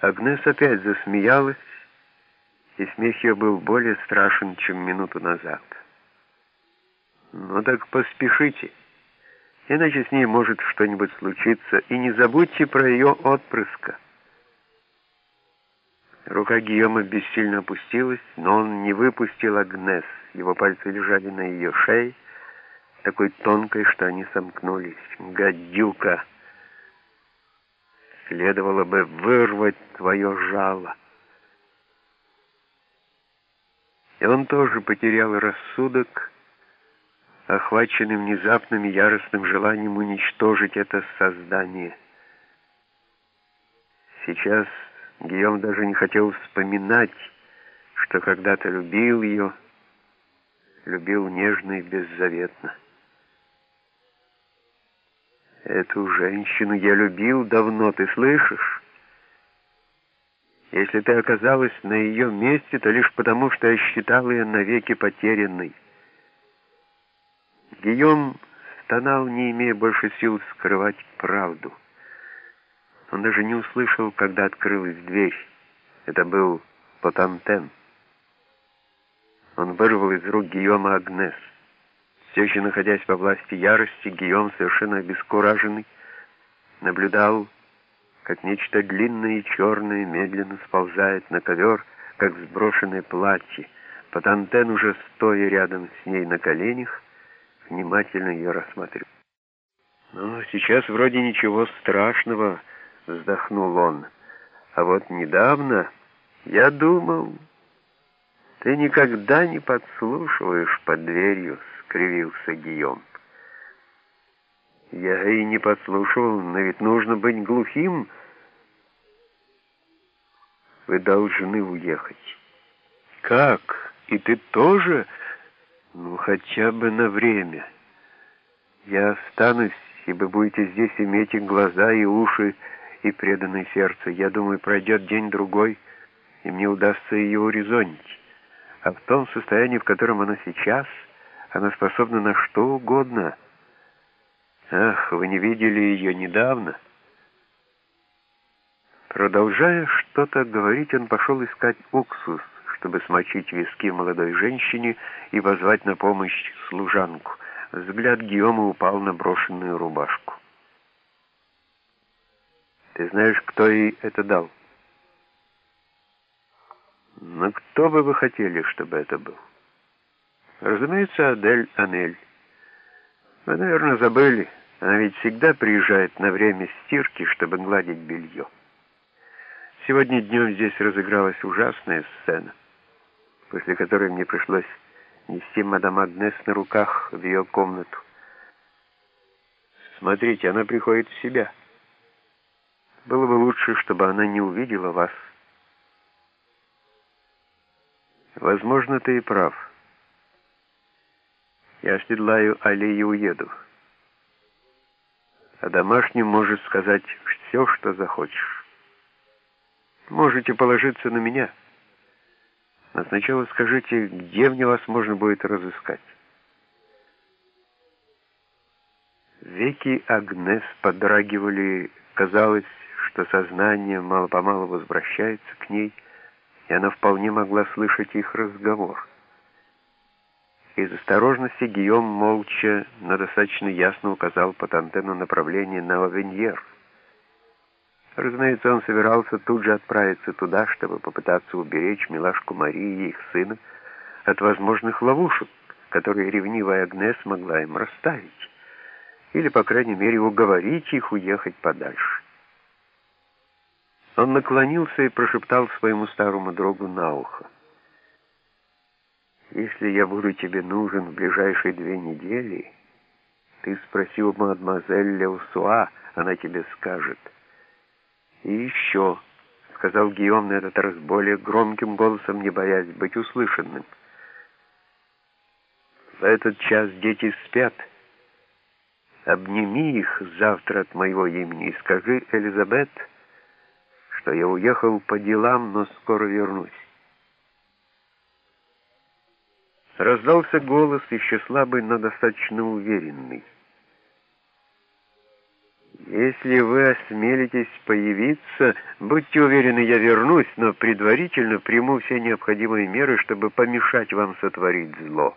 Агнес опять засмеялась, и смех ее был более страшен, чем минуту назад. «Ну так поспешите, иначе с ней может что-нибудь случиться, и не забудьте про ее отпрыска». Рука Гийома бессильно опустилась, но он не выпустил Агнес. Его пальцы лежали на ее шее, такой тонкой, что они сомкнулись. «Гадюка!» Следовало бы вырвать твое жало. И он тоже потерял рассудок, охваченный внезапным яростным желанием уничтожить это создание. Сейчас Гийом даже не хотел вспоминать, что когда-то любил ее, любил нежно и беззаветно. Эту женщину я любил давно, ты слышишь? Если ты оказалась на ее месте, то лишь потому, что я считал ее навеки потерянной. Гийом стонал, не имея больше сил скрывать правду. Он даже не услышал, когда открылась дверь. Это был Потантен. Он вырвал из рук Гийома Агнес. Все еще находясь во власти ярости, Гийом, совершенно обескураженный, наблюдал, как нечто длинное и черное медленно сползает на ковер, как сброшенное платье. Патантен, уже стоя рядом с ней на коленях, внимательно ее рассматривал. «Ну, сейчас вроде ничего страшного», — вздохнул он. «А вот недавно я думал, ты никогда не подслушиваешь под дверью» скривился Гийом. Я и не подслушивал, но ведь нужно быть глухим. Вы должны уехать. Как? И ты тоже? Ну, хотя бы на время. Я останусь, и вы будете здесь иметь и глаза, и уши, и преданное сердце. Я думаю, пройдет день-другой, и мне удастся ее урезонить. А в том состоянии, в котором она сейчас... Она способна на что угодно. Ах, вы не видели ее недавно. Продолжая что-то говорить, он пошел искать уксус, чтобы смочить виски молодой женщине и позвать на помощь служанку. Взгляд Гиома упал на брошенную рубашку. «Ты знаешь, кто ей это дал?» «Но кто бы вы хотели, чтобы это был?» Разумеется, Адель Анель. Вы, наверное, забыли. Она ведь всегда приезжает на время стирки, чтобы гладить белье. Сегодня днем здесь разыгралась ужасная сцена, после которой мне пришлось нести мадам Агнес на руках в ее комнату. Смотрите, она приходит в себя. Было бы лучше, чтобы она не увидела вас. Возможно, ты и прав. Я оседлаю Али и уеду. А домашним можешь сказать все, что захочешь. Можете положиться на меня. Но сначала скажите, где мне вас можно будет разыскать. Веки Агнес подрагивали, казалось, что сознание мало-помалу возвращается к ней, и она вполне могла слышать их разговор. Из осторожности Гийом молча, но достаточно ясно указал по антенну направление на Авеньер. Разумеется, он собирался тут же отправиться туда, чтобы попытаться уберечь милашку Марии и их сына от возможных ловушек, которые ревнивая Агнес могла им расставить, или, по крайней мере, уговорить их уехать подальше. Он наклонился и прошептал своему старому другу на ухо. Если я буду тебе нужен в ближайшие две недели, ты спроси у мадемуазель Леусуа, она тебе скажет. И еще, — сказал Гийом на этот раз более громким голосом, не боясь быть услышанным. В этот час дети спят. Обними их завтра от моего имени и скажи, Элизабет, что я уехал по делам, но скоро вернусь. Раздался голос, еще слабый, но достаточно уверенный. Если вы осмелитесь появиться, будьте уверены, я вернусь, но предварительно приму все необходимые меры, чтобы помешать вам сотворить зло».